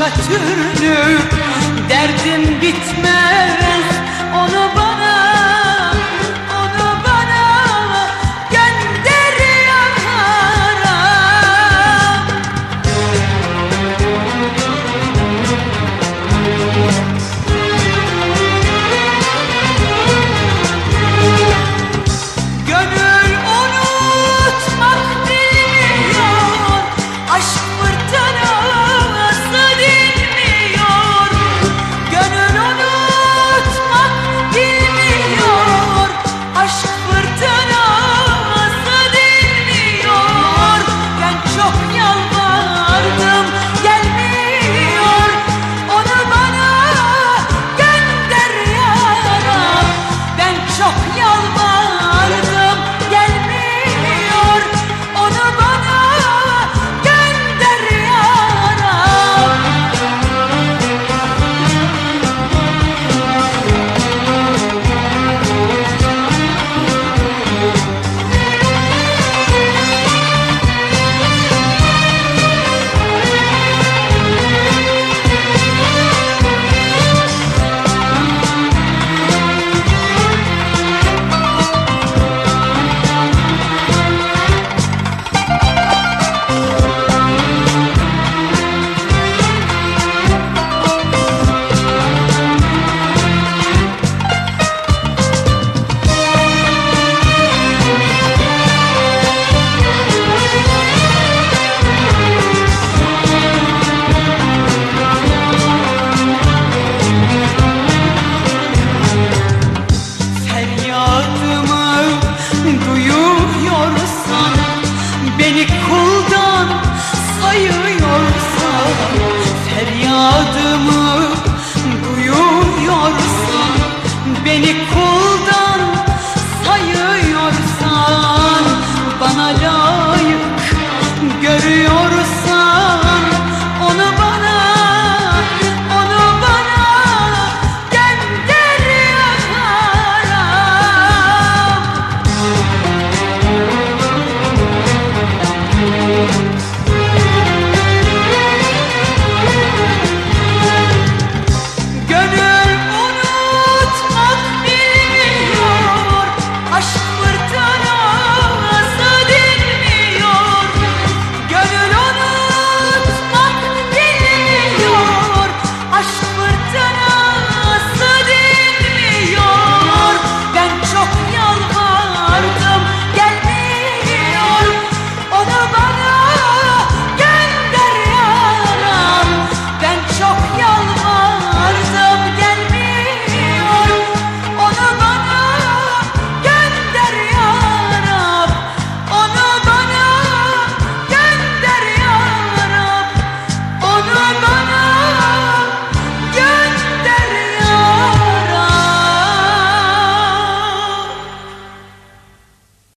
başka türlü derdim bitmez Feryadımı